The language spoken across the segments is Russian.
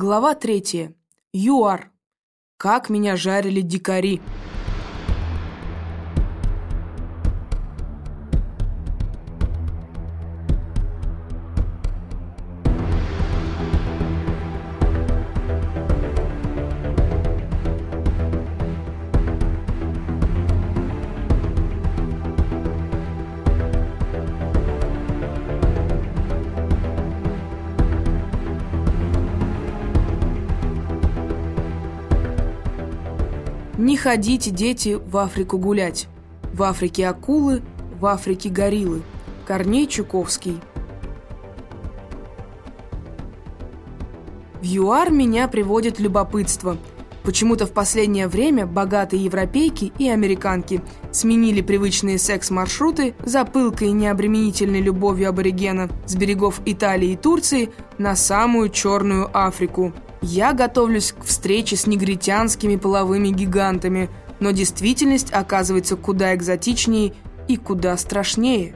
Глава третья. ЮАР. Как меня жарили дикари. Ходите, дети, в Африку гулять. В Африке акулы, в Африке гориллы. Корней Чуковский. В ЮАР меня приводит любопытство. Почему-то в последнее время богатые европейки и американки сменили привычные секс-маршруты за пылкой и необременительной любовью аборигена с берегов Италии и Турции на самую черную Африку – я готовлюсь к встрече с негритянскими половыми гигантами, но действительность оказывается куда экзотичнее и куда страшнее.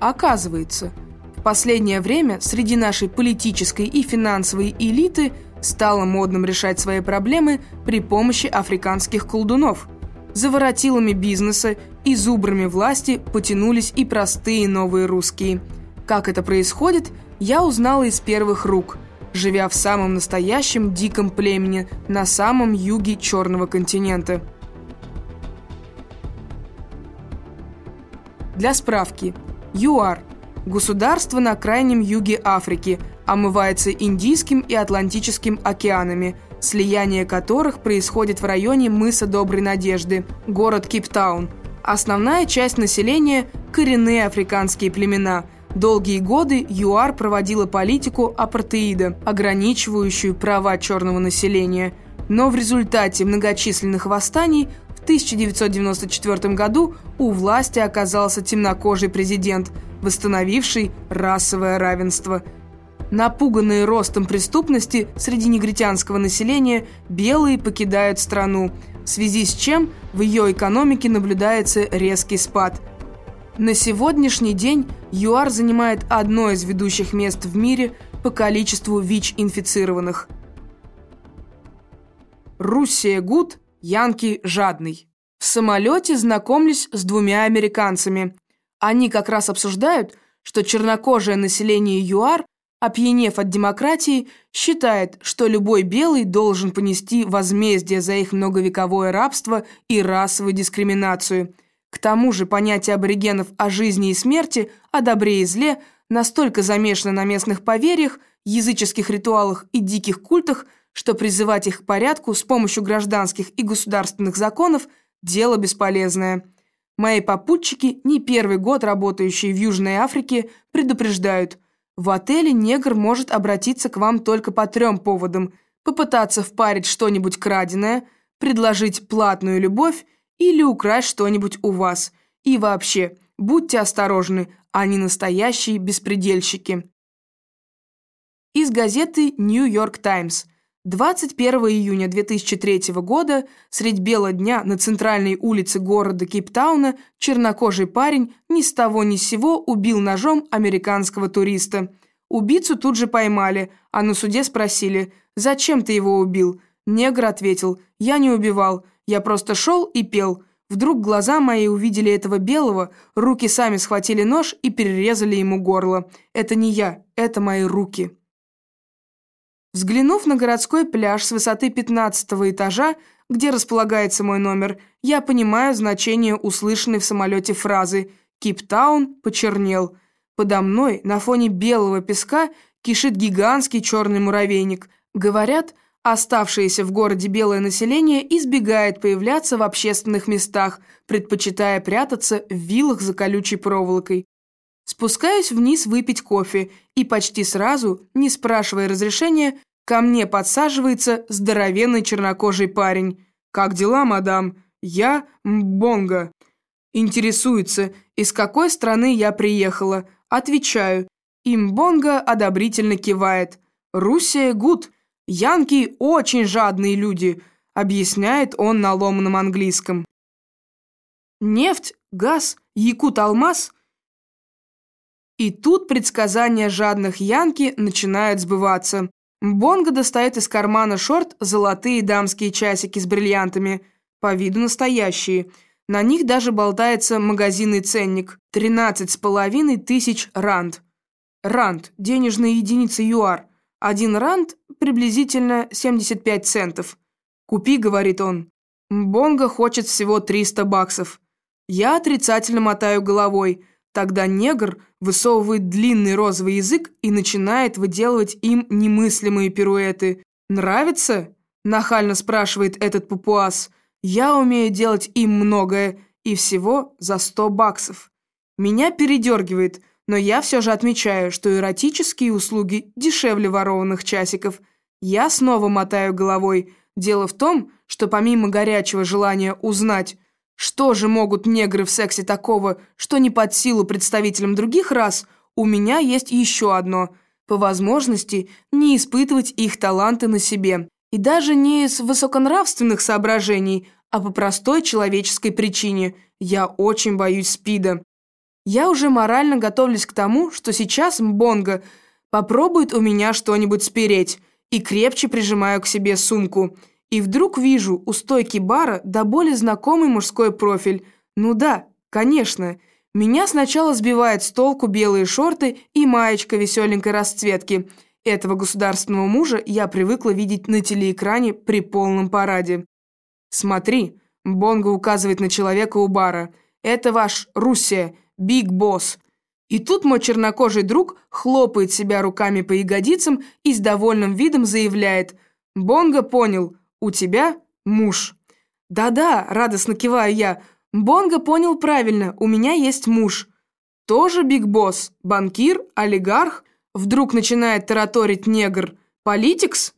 Оказывается, в последнее время среди нашей политической и финансовой элиты стало модным решать свои проблемы при помощи африканских колдунов. За воротилами бизнеса и зубрами власти потянулись и простые новые русские – как это происходит, я узнала из первых рук, живя в самом настоящем диком племени на самом юге Черного континента. Для справки. ЮАР – государство на крайнем юге Африки, омывается Индийским и Атлантическим океанами, слияние которых происходит в районе мыса Доброй Надежды, город Кейптаун. Основная часть населения – коренные африканские племена – Долгие годы ЮАР проводила политику апартеида, ограничивающую права черного населения. Но в результате многочисленных восстаний в 1994 году у власти оказался темнокожий президент, восстановивший расовое равенство. Напуганные ростом преступности среди негритянского населения, белые покидают страну, в связи с чем в ее экономике наблюдается резкий спад – на сегодняшний день ЮАР занимает одно из ведущих мест в мире по количеству ВИЧ-инфицированных. Руссия Гуд, Янки Жадный. В самолете знакомлюсь с двумя американцами. Они как раз обсуждают, что чернокожее население ЮАР, опьянев от демократии, считает, что любой белый должен понести возмездие за их многовековое рабство и расовую дискриминацию – к тому же понятие аборигенов о жизни и смерти, о добре и зле настолько замешано на местных поверьях, языческих ритуалах и диких культах, что призывать их к порядку с помощью гражданских и государственных законов – дело бесполезное. Мои попутчики, не первый год работающие в Южной Африке, предупреждают – в отеле негр может обратиться к вам только по трем поводам – попытаться впарить что-нибудь краденое, предложить платную любовь или украсть что-нибудь у вас. И вообще, будьте осторожны, они настоящие беспредельщики. Из газеты «Нью-Йорк Таймс». 21 июня 2003 года, средь бела дня на центральной улице города Кейптауна, чернокожий парень ни с того ни с сего убил ножом американского туриста. Убийцу тут же поймали, а на суде спросили, «Зачем ты его убил?» Негр ответил, «Я не убивал, я просто шел и пел. Вдруг глаза мои увидели этого белого, руки сами схватили нож и перерезали ему горло. Это не я, это мои руки. Взглянув на городской пляж с высоты 15 этажа, где располагается мой номер, я понимаю значение услышанной в самолете фразы «Киптаун почернел». Подо мной, на фоне белого песка, кишит гигантский черный муравейник. Говорят – Оставшееся в городе белое население избегает появляться в общественных местах, предпочитая прятаться в виллах за колючей проволокой. Спускаюсь вниз выпить кофе, и почти сразу, не спрашивая разрешения, ко мне подсаживается здоровенный чернокожий парень. «Как дела, мадам? Я Мбонга». Интересуется, из какой страны я приехала. Отвечаю. Имбонга одобрительно кивает. «Руссия гуд», «Янки очень жадные люди», — объясняет он на ломаном английском. Нефть, газ, якут-алмаз И тут предсказания жадных Янки начинают сбываться. Бонго достает из кармана шорт золотые дамские часики с бриллиантами, по виду настоящие. На них даже болтается магазинный ценник – 13 с половиной тысяч ранд. Ранд – денежная единица ЮАР. Один ранд – приблизительно 75 центов. «Купи», – говорит он. Бонго хочет всего 300 баксов. Я отрицательно мотаю головой. Тогда негр высовывает длинный розовый язык и начинает выделывать им немыслимые пируэты. «Нравится?» – нахально спрашивает этот папуас. «Я умею делать им многое, и всего за 100 баксов». Меня передергивает, но я все же отмечаю, что эротические услуги дешевле ворованных часиков. Я снова мотаю головой. Дело в том, что помимо горячего желания узнать, что же могут негры в сексе такого, что не под силу представителям других рас, у меня есть еще одно – по возможности не испытывать их таланты на себе. И даже не из высоконравственных соображений, а по простой человеческой причине. Я очень боюсь СПИДа. Я уже морально готовлюсь к тому, что сейчас Мбонго попробует у меня что-нибудь спереть, и крепче прижимаю к себе сумку. И вдруг вижу у стойки бара до боли знакомый мужской профиль. Ну да, конечно. Меня сначала сбивает с толку белые шорты и маечка веселенькой расцветки. Этого государственного мужа я привыкла видеть на телеэкране при полном параде. «Смотри», — Бонго указывает на человека у бара, — «это ваш Руссия, Биг Босс». И тут мой чернокожий друг хлопает себя руками по ягодицам и с довольным видом заявляет «Бонго понял, у тебя муж». «Да-да», — радостно киваю я, «Бонго понял правильно, у меня есть муж». «Тоже Big Boss, банкир, олигарх?» Вдруг начинает тараторить негр. «Politics?»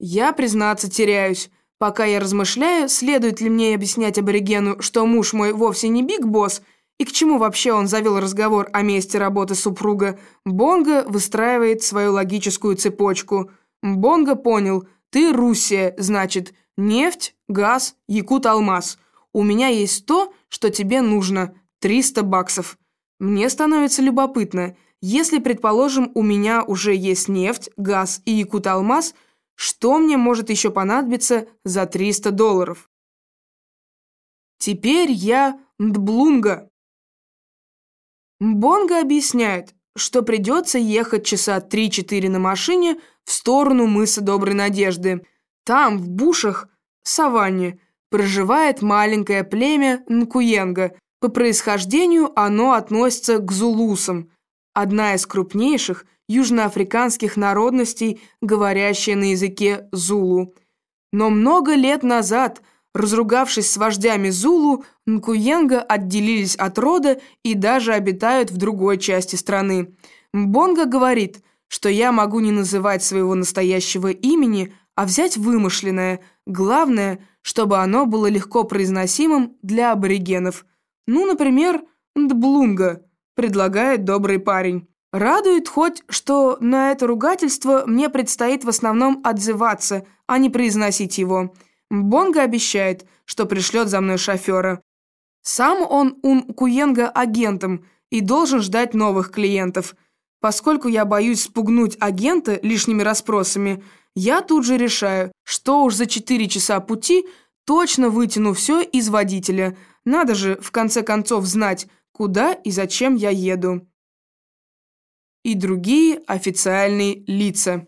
Я, признаться, теряюсь. Пока я размышляю, следует ли мне объяснять аборигену, что муж мой вовсе не Big Boss, и к чему вообще он завел разговор о месте работы супруга, Бонго выстраивает свою логическую цепочку. Бонго понял, ты Руссия, значит, нефть, газ, якут-алмаз. У меня есть то, что тебе нужно, 300 баксов. Мне становится любопытно, если, предположим, у меня уже есть нефть, газ и якут-алмаз, что мне может еще понадобиться за 300 долларов? Теперь я Дблунга. Бонга объясняет, что придется ехать часа 3-4 на машине в сторону мыса Доброй Надежды. Там, в бушах, саванне, проживает маленькое племя Нкуенга. По происхождению оно относится к зулусам, одна из крупнейших южноафриканских народностей, говорящая на языке зулу. Но много лет назад – Разругавшись с вождями Зулу, Нкуенга отделились от рода и даже обитают в другой части страны. Бонга говорит, что я могу не называть своего настоящего имени, а взять вымышленное. Главное, чтобы оно было легко произносимым для аборигенов. Ну, например, Дблунга, предлагает добрый парень. Радует хоть, что на это ругательство мне предстоит в основном отзываться, а не произносить его. Бонга обещает, что пришлет за мной шофера. Сам он Ун Куенга агентом и должен ждать новых клиентов. Поскольку я боюсь спугнуть агента лишними расспросами, я тут же решаю, что уж за 4 часа пути точно вытяну все из водителя. Надо же, в конце концов, знать, куда и зачем я еду. И другие официальные лица.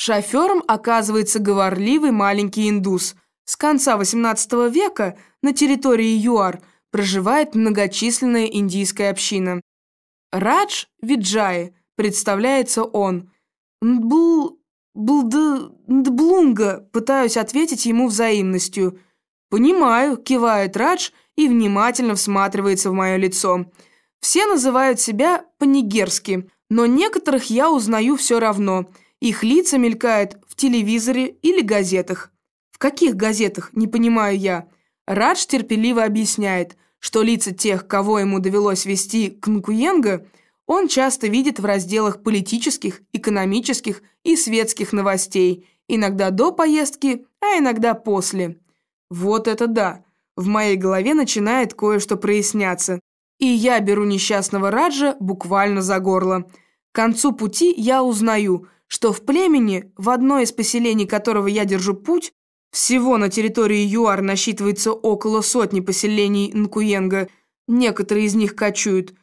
Шофером оказывается говорливый маленький индус. С конца XVIII века на территории ЮАР проживает многочисленная индийская община. Радж Виджай, представляется он. Нбл... Блд... Ндблунга, пытаюсь ответить ему взаимностью. «Понимаю», – кивает Радж и внимательно всматривается в мое лицо. Все называют себя по-нигерски, но некоторых я узнаю все равно – их лица мелькают в телевизоре или газетах. В каких газетах, не понимаю я. Радж терпеливо объясняет, что лица тех, кого ему довелось вести к Нкуенго, он часто видит в разделах политических, экономических и светских новостей, иногда до поездки, а иногда после. Вот это да! В моей голове начинает кое-что проясняться. и я беру несчастного Раджа буквально за горло. К концу пути я узнаю, что в племени, в одно из поселений которого я держу путь, всего на территории ЮАР насчитывается около сотни поселений Нкуенга, некоторые из них кочуют,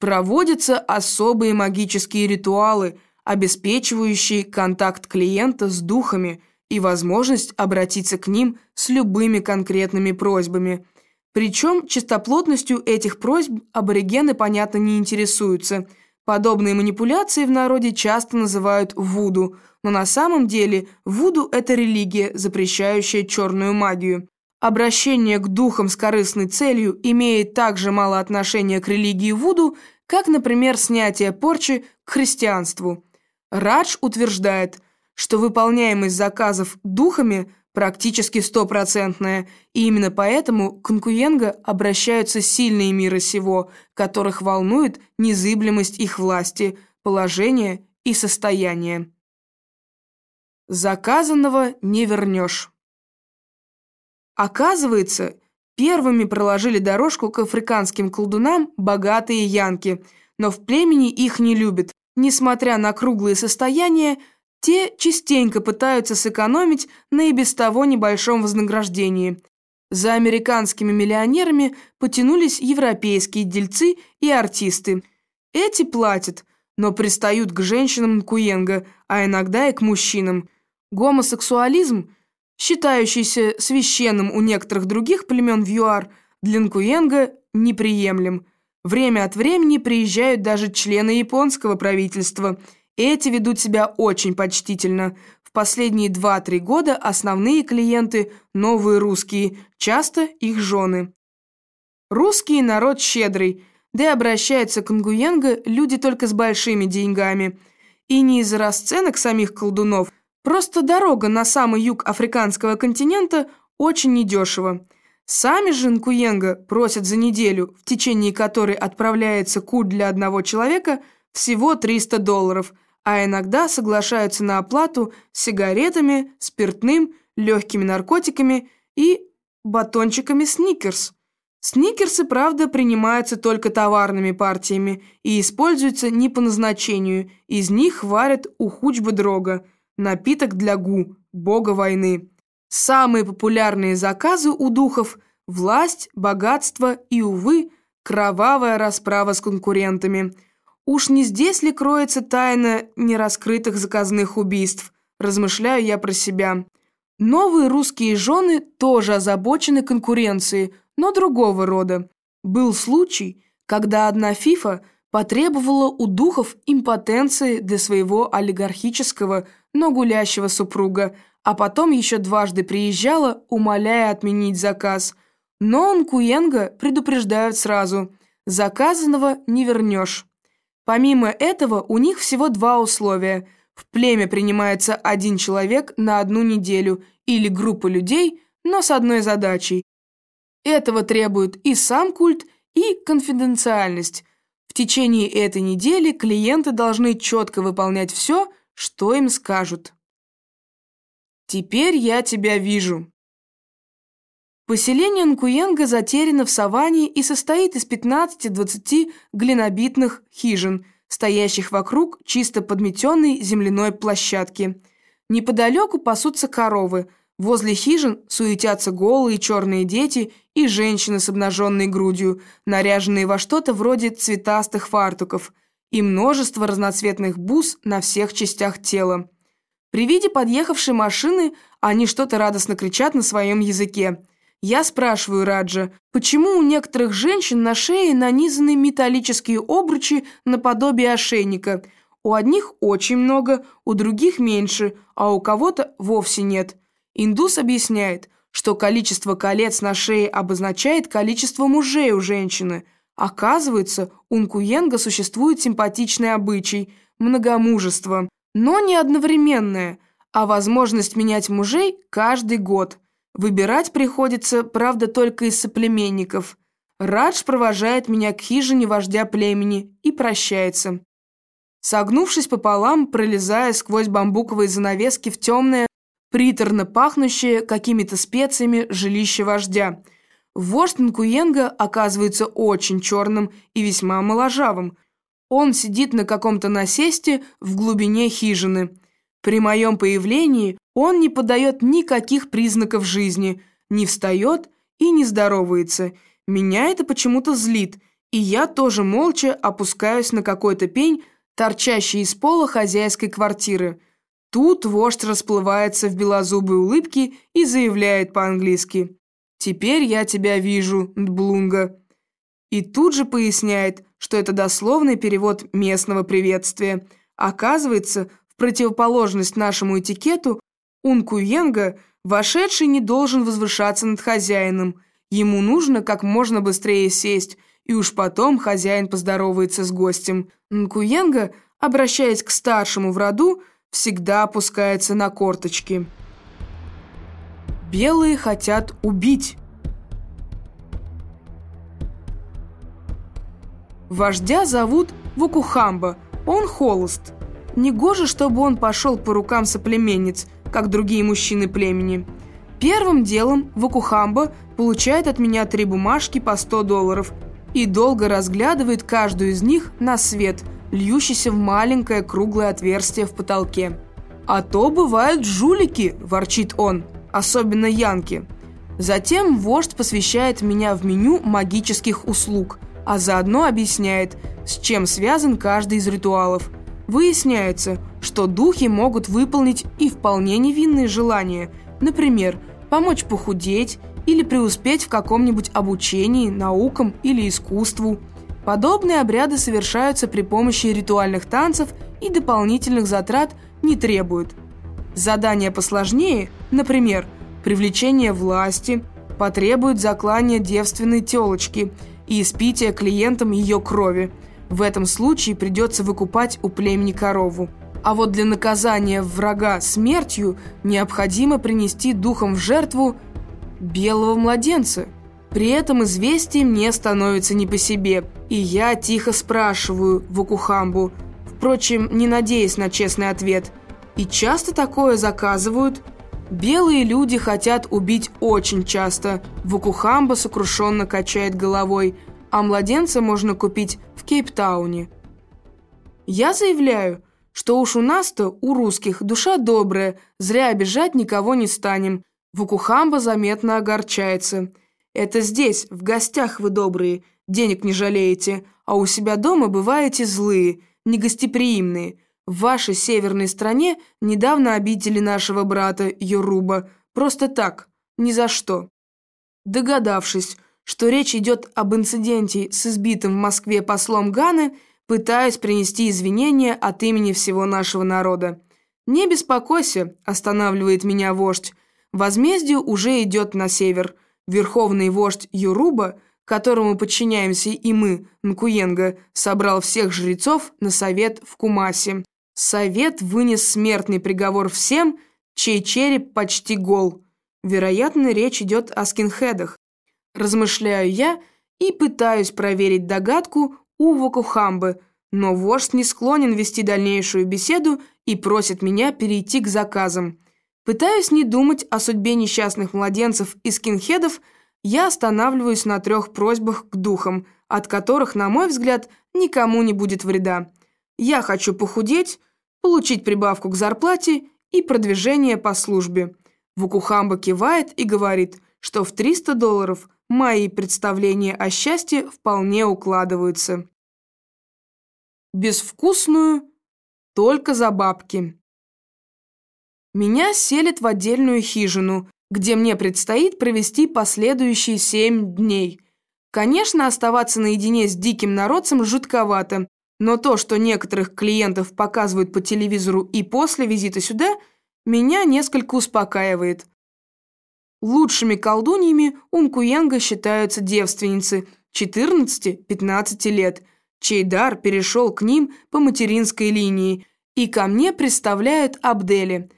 проводятся особые магические ритуалы, обеспечивающие контакт клиента с духами и возможность обратиться к ним с любыми конкретными просьбами – причем чистоплотностью этих просьб аборигены, понятно, не интересуются. Подобные манипуляции в народе часто называют вуду, но на самом деле вуду – это религия, запрещающая черную магию. Обращение к духам с корыстной целью имеет так же мало отношения к религии вуду, как, например, снятие порчи к христианству. Радж утверждает, что выполняемость заказов духами практически стопроцентная, и именно поэтому к Нкуенго обращаются сильные мира сего, которых волнует незыблемость их власти, положения и состояния. Заказанного не вернешь. Оказывается, первыми проложили дорожку к африканским колдунам богатые янки, но в племени их не любят. Несмотря на круглые состояния, те частенько пытаются сэкономить на и без того небольшом вознаграждении. За американскими миллионерами потянулись европейские дельцы и артисты. Эти платят, но пристают к женщинам Нкуенга, а иногда и к мужчинам. Гомосексуализм, считающийся священным у некоторых других племен в ЮАР, для Нкуенга неприемлем. Время от времени приезжают даже члены японского правительства – эти ведут себя очень почтительно. В последние 2-3 года основные клиенты – новые русские, часто их жены. Русский народ щедрый, да и обращаются к Нгуенго люди только с большими деньгами. И не из-за расценок самих колдунов, просто дорога на самый юг африканского континента очень недешево. Сами же Нкуенго просят за неделю, в течение которой отправляется кут для одного человека, всего 300 долларов – а иногда соглашаются на оплату сигаретами, спиртным, легкими наркотиками и батончиками сникерс. Сникерсы, правда, принимаются только товарными партиями и используются не по назначению, из них варят ухучба дрога, напиток для гу, бога войны. Самые популярные заказы у духов – власть, богатство и, увы, кровавая расправа с конкурентами – Уж не здесь ли кроется тайна нераскрытых заказных убийств? Размышляю я про себя. Новые русские жены тоже озабочены конкуренцией, но другого рода. Был случай, когда одна фифа потребовала у духов импотенции для своего олигархического, но гулящего супруга, а потом еще дважды приезжала, умоляя отменить заказ. Но Нкуенга предупреждают сразу – заказанного не вернешь. Помимо этого, у них всего два условия. В племя принимается один человек на одну неделю или группа людей, но с одной задачей. Этого требует и сам культ, и конфиденциальность. В течение этой недели клиенты должны четко выполнять все, что им скажут. «Теперь я тебя вижу», Поселение Нкуенга затеряно в саванне и состоит из 15-20 глинобитных хижин, стоящих вокруг чисто подметенной земляной площадки. Неподалеку пасутся коровы, возле хижин суетятся голые черные дети и женщины с обнаженной грудью, наряженные во что-то вроде цветастых фартуков, и множество разноцветных бус на всех частях тела. При виде подъехавшей машины они что-то радостно кричат на своем языке – я спрашиваю Раджа, почему у некоторых женщин на шее нанизаны металлические обручи наподобие ошейника. У одних очень много, у других меньше, а у кого-то вовсе нет. Индус объясняет, что количество колец на шее обозначает количество мужей у женщины. Оказывается, у Нкуенга существует симпатичный обычай – многомужество, но не одновременное, а возможность менять мужей каждый год – Выбирать приходится, правда, только из соплеменников. Радж провожает меня к хижине вождя племени и прощается. Согнувшись пополам, пролезая сквозь бамбуковые занавески в темное, приторно пахнущее какими-то специями жилище вождя. Вождь Нкуенга оказывается очень черным и весьма моложавым. Он сидит на каком-то насесте в глубине хижины. При моем появлении он не подает никаких признаков жизни, не встает и не здоровается. Меня это почему-то злит, и я тоже молча опускаюсь на какой-то пень, торчащий из пола хозяйской квартиры. Тут вождь расплывается в белозубой улыбке и заявляет по-английски «Теперь я тебя вижу, Дблунга». И тут же поясняет, что это дословный перевод местного приветствия. Оказывается, противоположность нашему этикету, Ункуенга, вошедший не должен возвышаться над хозяином. Ему нужно как можно быстрее сесть, и уж потом хозяин поздоровается с гостем. Нкуенга, обращаясь к старшему в роду, всегда опускается на корточки. Белые хотят убить. Вождя зовут Вукухамба, он холост. Негоже, чтобы он пошел по рукам соплеменниц, как другие мужчины племени. Первым делом Вукухамба получает от меня три бумажки по 100 долларов и долго разглядывает каждую из них на свет, льющийся в маленькое круглое отверстие в потолке. «А то бывают жулики», – ворчит он, – «особенно янки». Затем вождь посвящает меня в меню магических услуг – а заодно объясняет, с чем связан каждый из ритуалов. Выясняется, что духи могут выполнить и вполне невинные желания, например, помочь похудеть или преуспеть в каком-нибудь обучении, наукам или искусству. Подобные обряды совершаются при помощи ритуальных танцев и дополнительных затрат не требуют. Задания посложнее, например, привлечение власти, потребуют заклания девственной телочки – и испития клиентам ее крови. В этом случае придется выкупать у племени корову. А вот для наказания врага смертью необходимо принести духом в жертву белого младенца. При этом известие мне становится не по себе, и я тихо спрашиваю Вакухамбу, впрочем, не надеясь на честный ответ. И часто такое заказывают – Белые люди хотят убить очень часто. Вукухамба сокрушенно качает головой, а младенца можно купить в Кейптауне. Я заявляю, что уж у нас-то, у русских, душа добрая, зря обижать никого не станем. Вукухамба заметно огорчается. Это здесь, в гостях вы добрые, денег не жалеете, а у себя дома бываете злые, негостеприимные – в вашей северной стране недавно обидели нашего брата Юруба. Просто так, ни за что. Догадавшись, что речь идет об инциденте с избитым в Москве послом Ганы, пытаюсь принести извинения от имени всего нашего народа. «Не беспокойся», – останавливает меня вождь. «Возмездие уже идет на север. Верховный вождь Юруба, которому подчиняемся и мы, Нкуенга, собрал всех жрецов на совет в Кумасе. Совет вынес смертный приговор всем, чей череп почти гол. Вероятно, речь идет о скинхедах. Размышляю я и пытаюсь проверить догадку у Вакухамбы, но вождь не склонен вести дальнейшую беседу и просит меня перейти к заказам. Пытаясь не думать о судьбе несчастных младенцев и скинхедов, я останавливаюсь на трех просьбах к духам, от которых, на мой взгляд, никому не будет вреда. Я хочу похудеть, получить прибавку к зарплате и продвижение по службе. Вукухамба кивает и говорит, что в 300 долларов мои представления о счастье вполне укладываются. Безвкусную только за бабки. Меня селят в отдельную хижину, где мне предстоит провести последующие семь дней. Конечно, оставаться наедине с диким народцем жутковато, но то, что некоторых клиентов показывают по телевизору и после визита сюда, меня несколько успокаивает. Лучшими колдуньями Ункуянга считаются девственницы 14-15 лет, чей дар перешел к ним по материнской линии, и ко мне представляют Абдели.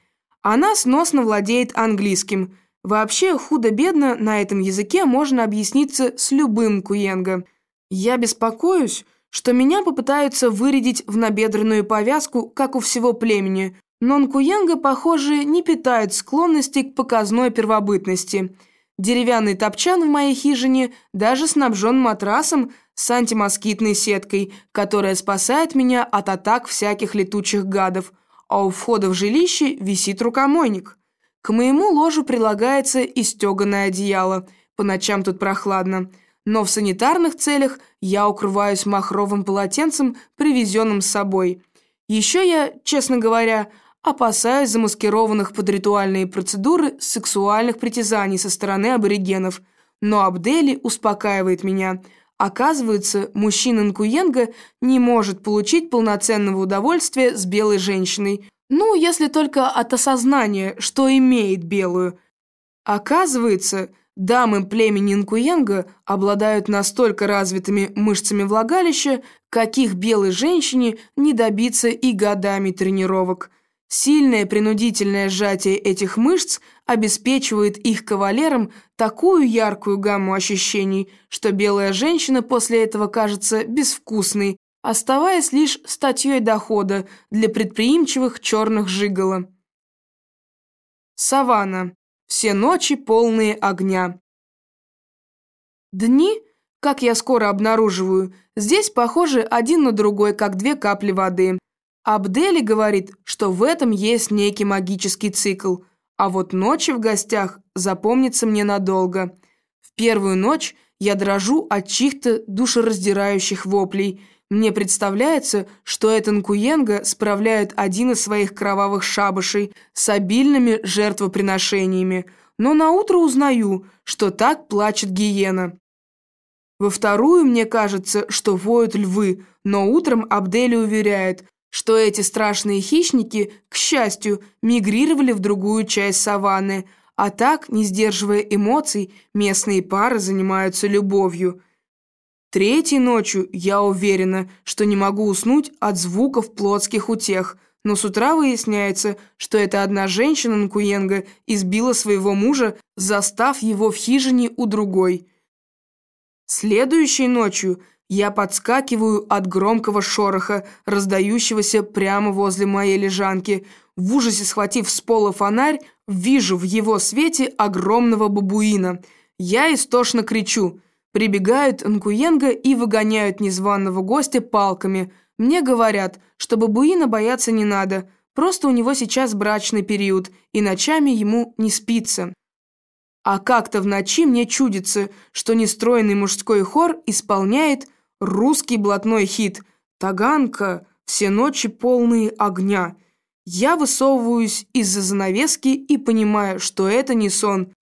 Она сносно владеет английским. Вообще, худо-бедно на этом языке можно объясниться с любым куенго. Я беспокоюсь, что меня попытаются вырядить в набедренную повязку, как у всего племени, но Нкуенга, похоже, не питает склонности к показной первобытности. Деревянный топчан в моей хижине даже снабжен матрасом с антимоскитной сеткой, которая спасает меня от атак всяких летучих гадов, а у входа в жилище висит рукомойник. К моему ложу прилагается и стеганое одеяло, по ночам тут прохладно, но в санитарных целях я укрываюсь махровым полотенцем, привезенным с собой. Еще я, честно говоря, опасаюсь замаскированных под ритуальные процедуры сексуальных притязаний со стороны аборигенов, но Абдели успокаивает меня – Оказывается, мужчина Нкуенга не может получить полноценного удовольствия с белой женщиной. Ну, если только от осознания, что имеет белую. Оказывается, дамы племени Нкуенга обладают настолько развитыми мышцами влагалища, каких белой женщине не добиться и годами тренировок – Сильное принудительное сжатие этих мышц обеспечивает их кавалерам такую яркую гамму ощущений, что белая женщина после этого кажется безвкусной, оставаясь лишь статьей дохода для предприимчивых черных жигала. Саванна. Все ночи полные огня. Дни, как я скоро обнаруживаю, здесь похожи один на другой, как две капли воды – Абдели говорит, что в этом есть некий магический цикл, а вот ночи в гостях запомнятся мне надолго. В первую ночь я дрожу от чьих-то душераздирающих воплей. Мне представляется, что это Нкуенга справляют один из своих кровавых шабашей с обильными жертвоприношениями, но наутро узнаю, что так плачет гиена. Во вторую мне кажется, что воют львы, но утром Абдели уверяет, что эти страшные хищники, к счастью, мигрировали в другую часть саванны, а так, не сдерживая эмоций, местные пары занимаются любовью. Третьей ночью я уверена, что не могу уснуть от звуков плотских утех, но с утра выясняется, что это одна женщина Нкуенга избила своего мужа, застав его в хижине у другой. Следующей ночью я подскакиваю от громкого шороха, раздающегося прямо возле моей лежанки. В ужасе схватив с пола фонарь, вижу в его свете огромного бабуина. Я истошно кричу. Прибегают Нкуенга и выгоняют незваного гостя палками. Мне говорят, что бабуина бояться не надо, просто у него сейчас брачный период, и ночами ему не спится. А как-то в ночи мне чудится, что нестроенный мужской хор исполняет Русский блатной хит «Таганка. Все ночи полные огня». Я высовываюсь из-за занавески и понимаю, что это не сон.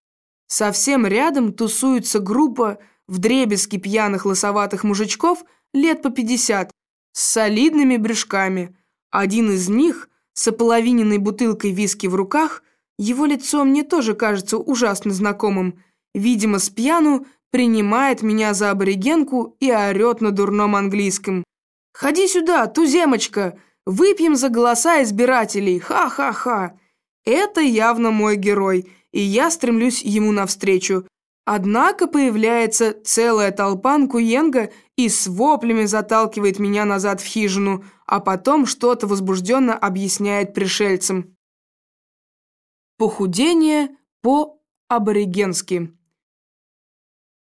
Совсем рядом тусуется группа вдребезги пьяных лосоватых мужичков лет по 50 с солидными брюшками. Один из них с ополовиненной бутылкой виски в руках, его лицо мне тоже кажется ужасно знакомым. Видимо, с пьяну принимает меня за аборигенку и орет на дурном английском. «Ходи сюда, туземочка! Выпьем за голоса избирателей! Ха-ха-ха!» Это явно мой герой, и я стремлюсь ему навстречу. Однако появляется целая толпа Нкуенга и с воплями заталкивает меня назад в хижину, а потом что-то возбужденно объясняет пришельцам. Похудение по-аборигенски.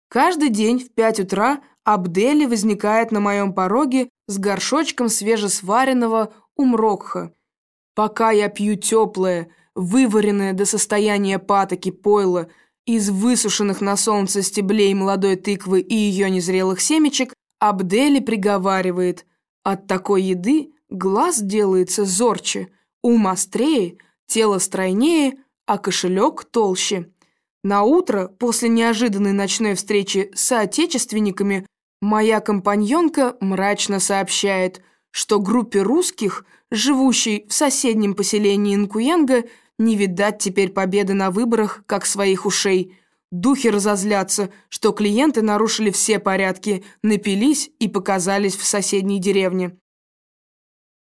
Каждый день в пять утра Абдели возникает на моем пороге с горшочком свежесваренного умрокха. Пока я пью теплое, вываренное до состояния патоки пойло из высушенных на солнце стеблей молодой тыквы и ее незрелых семечек, Абдели приговаривает, от такой еды глаз делается зорче, ум острее, тело стройнее, а кошелек толще. На утро, после неожиданной ночной встречи с соотечественниками, моя компаньонка мрачно сообщает, что группе русских, живущей в соседнем поселении Инкуенга, не видать теперь победы на выборах, как своих ушей. Духи разозлятся, что клиенты нарушили все порядки, напились и показались в соседней деревне.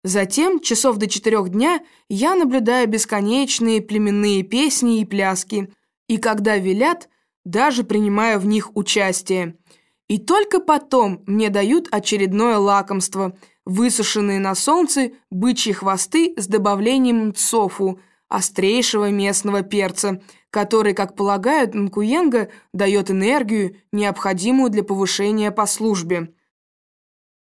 Затем, часов до четырех дня, я наблюдаю бесконечные племенные песни и пляски – и когда велят, даже принимаю в них участие. И только потом мне дают очередное лакомство – высушенные на солнце бычьи хвосты с добавлением цофу, острейшего местного перца, который, как полагают, Нкуенга дает энергию, необходимую для повышения по службе.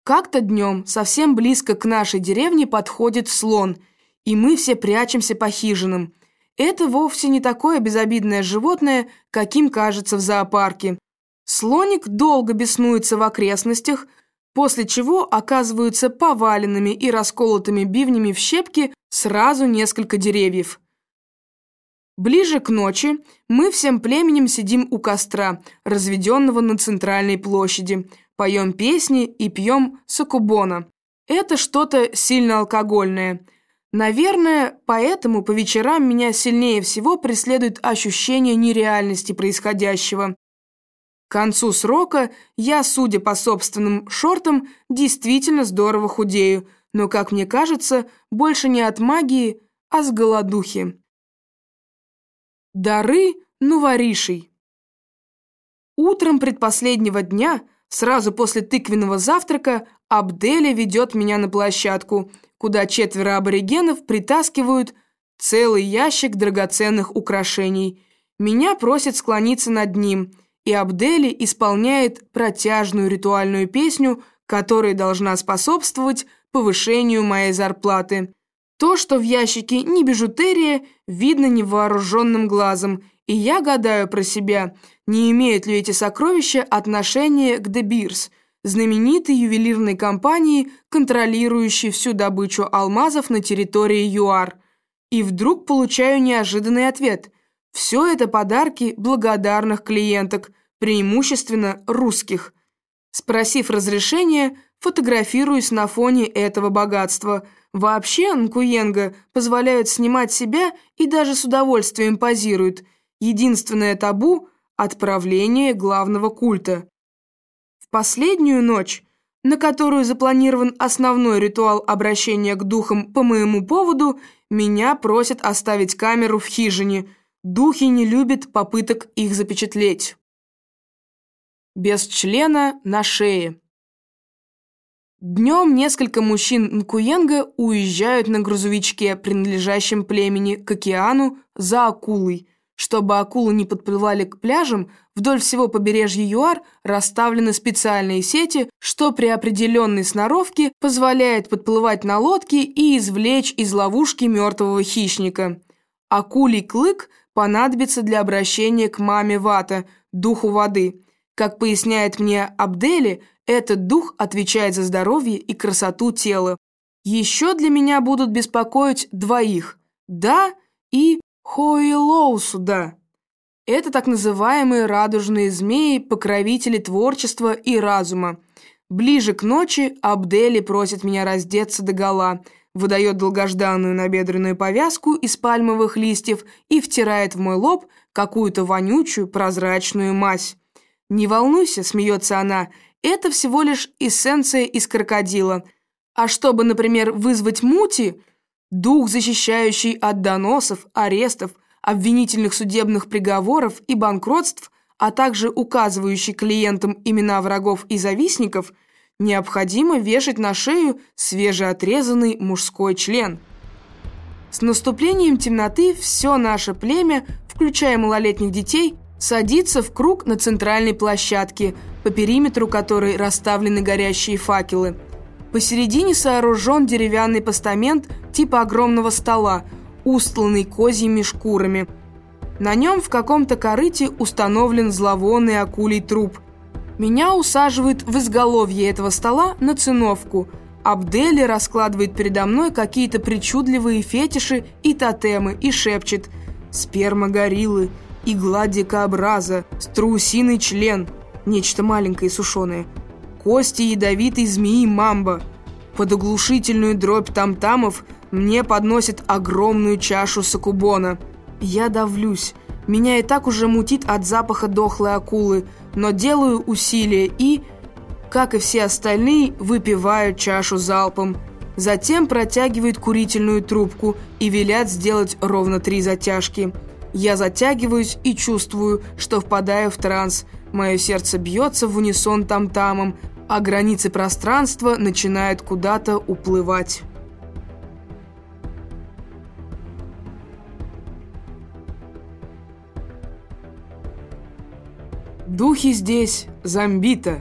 Как-то днем совсем близко к нашей деревне подходит слон, и мы все прячемся по хижинам. Это вовсе не такое безобидное животное, каким кажется в зоопарке. Слоник долго беснуется в окрестностях, после чего оказываются поваленными и расколотыми бивнями в щепки сразу несколько деревьев. Ближе к ночи мы всем племенем сидим у костра, разведенного на центральной площади, поем песни и пьем сакубона. Это что-то сильно алкогольное. Наверное, поэтому по вечерам меня сильнее всего преследует ощущение нереальности происходящего. К концу срока я, судя по собственным шортам, действительно здорово худею, но, как мне кажется, больше не от магии, а с голодухи. Дары нуворишей. Утром предпоследнего дня, сразу после тыквенного завтрака, Абделя ведет меня на площадку, куда четверо аборигенов притаскивают целый ящик драгоценных украшений. Меня просят склониться над ним – и Абдели исполняет протяжную ритуальную песню, которая должна способствовать повышению моей зарплаты. То, что в ящике не бижутерия, видно невооруженным глазом, и я гадаю про себя, не имеют ли эти сокровища отношения к De Beers, знаменитой ювелирной компании, контролирующей всю добычу алмазов на территории ЮАР. И вдруг получаю неожиданный ответ. Все это подарки благодарных клиенток, преимущественно русских. Спросив разрешения, фотографируюсь на фоне этого богатства. Вообще Нкуенга позволяют снимать себя и даже с удовольствием позируют. Единственное табу – отправление главного культа. В последнюю ночь, на которую запланирован основной ритуал обращения к духам по моему поводу, меня просят оставить камеру в хижине. Духи не любят попыток их запечатлеть без члена на шее. Днем несколько мужчин Нкуенга уезжают на грузовичке, принадлежащем племени к океану, за акулой. Чтобы акулы не подплывали к пляжам, вдоль всего побережья ЮАР расставлены специальные сети, что при определенной сноровке позволяет подплывать на лодке и извлечь из ловушки мертвого хищника. Акулий клык понадобится для обращения к маме Вата, духу воды – как поясняет мне Абдели, этот дух отвечает за здоровье и красоту тела. Еще для меня будут беспокоить двоих – Да и Хоилоусу Да. Это так называемые радужные змеи, покровители творчества и разума. Ближе к ночи Абдели просит меня раздеться догола, выдает долгожданную набедренную повязку из пальмовых листьев и втирает в мой лоб какую-то вонючую прозрачную мазь. «Не волнуйся», — смеется она, — «это всего лишь эссенция из крокодила. А чтобы, например, вызвать мути, дух, защищающий от доносов, арестов, обвинительных судебных приговоров и банкротств, а также указывающий клиентам имена врагов и завистников, необходимо вешать на шею свежеотрезанный мужской член». С наступлением темноты все наше племя, включая малолетних детей, садится в круг на центральной площадке, по периметру которой расставлены горящие факелы. Посередине сооружен деревянный постамент типа огромного стола, устланный козьими шкурами. На нем в каком-то корыте установлен зловонный акулий труп. Меня усаживают в изголовье этого стола на циновку. Абдели раскладывает передо мной какие-то причудливые фетиши и тотемы и шепчет «Сперма гориллы, игла дикообраза, страусиный член, нечто маленькое и сушеное, кости ядовитой змеи мамба. Под оглушительную дробь тамтамов мне подносят огромную чашу сакубона. Я давлюсь. Меня и так уже мутит от запаха дохлой акулы, но делаю усилия и, как и все остальные, выпиваю чашу залпом. Затем протягивают курительную трубку и велят сделать ровно три затяжки – я затягиваюсь и чувствую, что впадаю в транс. Мое сердце бьется в унисон там-тамом, а границы пространства начинают куда-то уплывать. Духи здесь, зомбита.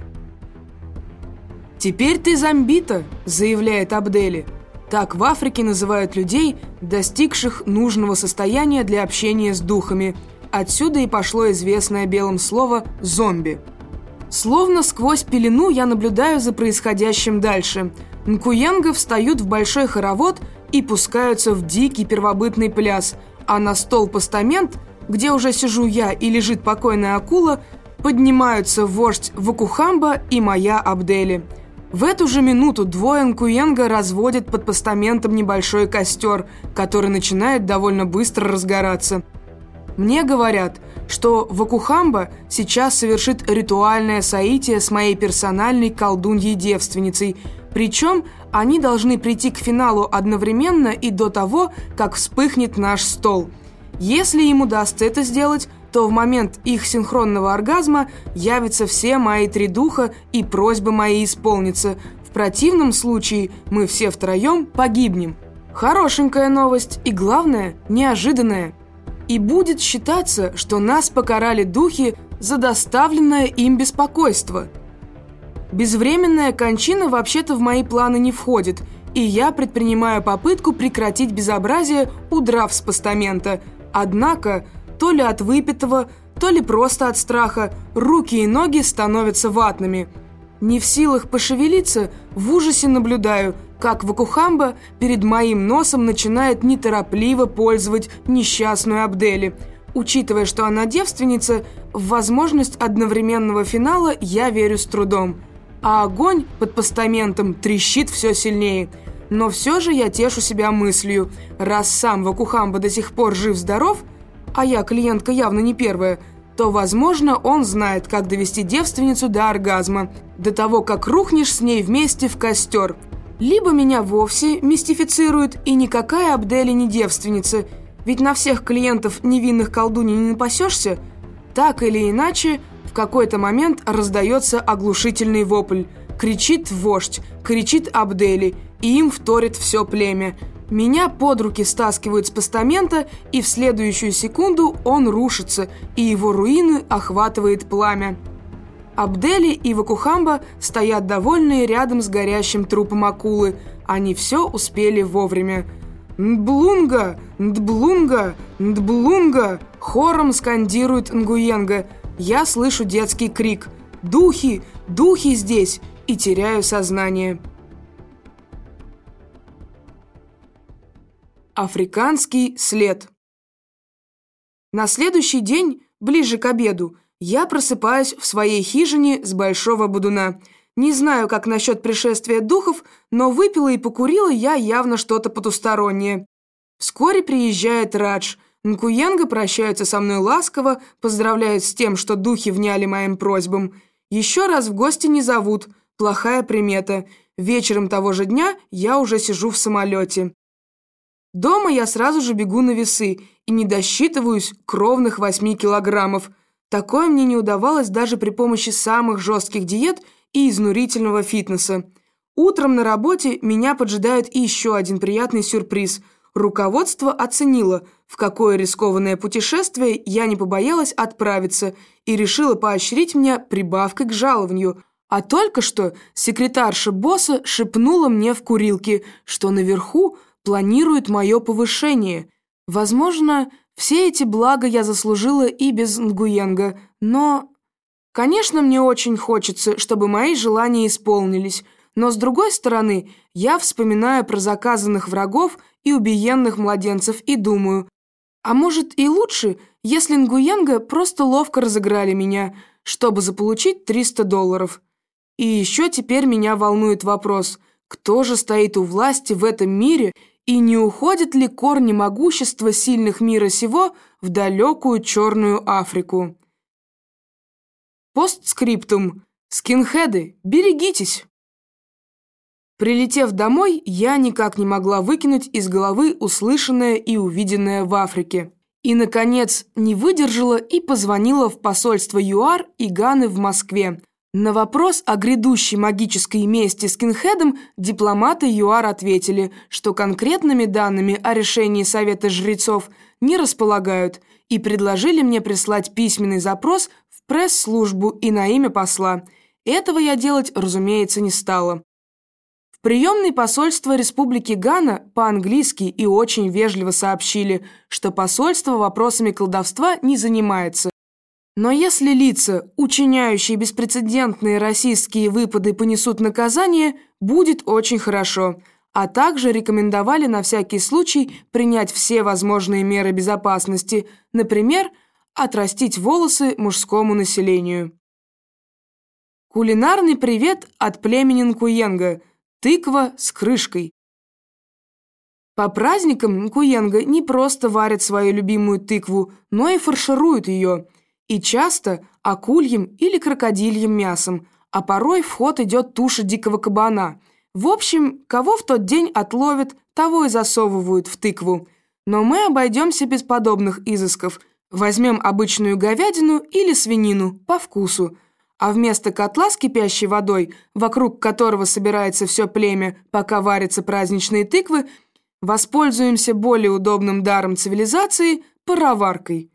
«Теперь ты зомбита», — заявляет Абдели. Так в Африке называют людей, достигших нужного состояния для общения с духами. Отсюда и пошло известное белым слово «зомби». Словно сквозь пелену я наблюдаю за происходящим дальше. Нкуенга встают в большой хоровод и пускаются в дикий первобытный пляс, а на стол-постамент, где уже сижу я и лежит покойная акула, поднимаются вождь Вакухамба и моя Абдели – в эту же минуту двое Нкуенга разводят под постаментом небольшой костер, который начинает довольно быстро разгораться. Мне говорят, что Вакухамба сейчас совершит ритуальное соитие с моей персональной колдуньей-девственницей, причем они должны прийти к финалу одновременно и до того, как вспыхнет наш стол. Если им удастся это сделать, то в момент их синхронного оргазма явятся все мои три духа и просьбы мои исполнятся. В противном случае мы все втроем погибнем. Хорошенькая новость и, главное, неожиданная. И будет считаться, что нас покарали духи за доставленное им беспокойство. Безвременная кончина вообще-то в мои планы не входит, и я предпринимаю попытку прекратить безобразие, удрав с постамента. Однако то ли от выпитого, то ли просто от страха, руки и ноги становятся ватными. Не в силах пошевелиться, в ужасе наблюдаю, как Вакухамба перед моим носом начинает неторопливо пользовать несчастную Абдели. Учитывая, что она девственница, в возможность одновременного финала я верю с трудом. А огонь под постаментом трещит все сильнее. Но все же я тешу себя мыслью, раз сам Вакухамба до сих пор жив-здоров – а я клиентка явно не первая, то, возможно, он знает, как довести девственницу до оргазма, до того, как рухнешь с ней вместе в костер. Либо меня вовсе мистифицируют, и никакая Абдели не девственница, ведь на всех клиентов невинных колдуней не напасешься. Так или иначе, в какой-то момент раздается оглушительный вопль. Кричит вождь, кричит Абдели, и им вторит все племя – меня под руки стаскивают с постамента, и в следующую секунду он рушится, и его руины охватывает пламя. Абдели и Вакухамба стоят довольные рядом с горящим трупом акулы. Они все успели вовремя. «Нблунга! Нблунга! Нблунга!» Хором скандирует Нгуенга. Я слышу детский крик. «Духи! Духи здесь!» и теряю сознание. Африканский след. На следующий день, ближе к обеду, я просыпаюсь в своей хижине с большого будуна. Не знаю, как насчет пришествия духов, но выпила и покурила я явно что-то потустороннее. Вскоре приезжает Радж. Нкуенга прощаются со мной ласково, поздравляют с тем, что духи вняли моим просьбам. Еще раз в гости не зовут, плохая примета. Вечером того же дня я уже сижу в самолете. Дома я сразу же бегу на весы и не досчитываюсь кровных 8 килограммов. Такое мне не удавалось даже при помощи самых жестких диет и изнурительного фитнеса. Утром на работе меня поджидает еще один приятный сюрприз. Руководство оценило, в какое рискованное путешествие я не побоялась отправиться и решила поощрить меня прибавкой к жалованию. А только что секретарша босса шепнула мне в курилке, что наверху – планирует мое повышение. Возможно, все эти блага я заслужила и без Нгуенга, но... Конечно, мне очень хочется, чтобы мои желания исполнились, но с другой стороны, я вспоминаю про заказанных врагов и убиенных младенцев и думаю, а может и лучше, если Нгуенга просто ловко разыграли меня, чтобы заполучить 300 долларов. И еще теперь меня волнует вопрос, кто же стоит у власти в этом мире и не уходят ли корни могущества сильных мира сего в далекую Черную Африку? Постскриптум. Скинхеды, берегитесь! Прилетев домой, я никак не могла выкинуть из головы услышанное и увиденное в Африке. И, наконец, не выдержала и позвонила в посольство ЮАР и Ганы в Москве, на вопрос о грядущей магической мести скинхедом дипломаты ЮАР ответили, что конкретными данными о решении Совета жрецов не располагают и предложили мне прислать письменный запрос в пресс-службу и на имя посла. Этого я делать, разумеется, не стала. В приемной посольства Республики Гана по-английски и очень вежливо сообщили, что посольство вопросами колдовства не занимается. Но если лица, учиняющие беспрецедентные российские выпады, понесут наказание, будет очень хорошо. А также рекомендовали на всякий случай принять все возможные меры безопасности, например, отрастить волосы мужскому населению. Кулинарный привет от племени Нкуенга – Тыква с крышкой. По праздникам Нкуенга не просто варят свою любимую тыкву, но и фаршируют ее. И часто акульем или крокодильем мясом, а порой в ход идет туша дикого кабана. В общем, кого в тот день отловят, того и засовывают в тыкву. Но мы обойдемся без подобных изысков. Возьмем обычную говядину или свинину по вкусу – а вместо котла с кипящей водой, вокруг которого собирается все племя, пока варятся праздничные тыквы, воспользуемся более удобным даром цивилизации – пароваркой.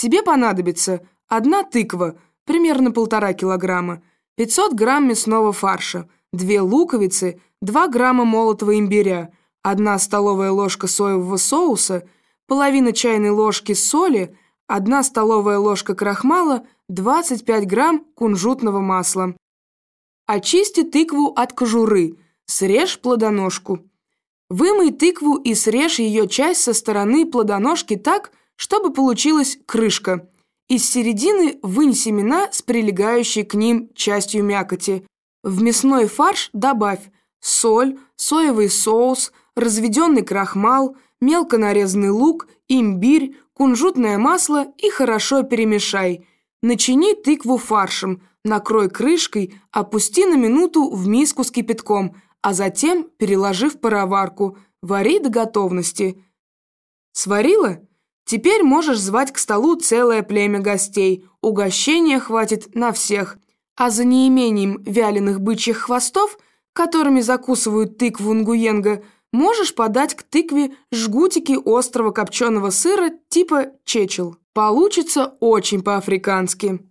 Тебе понадобится одна тыква, примерно полтора килограмма, 500 грамм мясного фарша, две луковицы, 2 грамма молотого имбиря, одна столовая ложка соевого соуса, половина чайной ложки соли, одна столовая ложка крахмала – 25 грамм кунжутного масла. Очисти тыкву от кожуры, срежь плодоножку. Вымой тыкву и срежь ее часть со стороны плодоножки так, чтобы получилась крышка. Из середины вынь семена с прилегающей к ним частью мякоти. В мясной фарш добавь соль, соевый соус, разведенный крахмал, мелко нарезанный лук, имбирь, кунжутное масло и хорошо перемешай – Начини тыкву фаршем, накрой крышкой, опусти на минуту в миску с кипятком, а затем переложи в пароварку. Вари до готовности. Сварила? Теперь можешь звать к столу целое племя гостей. Угощения хватит на всех. А за неимением вяленых бычьих хвостов, которыми закусывают тыкву нгуенга, можешь подать к тыкве жгутики острого копченого сыра типа чечел. Получится очень по-африкански.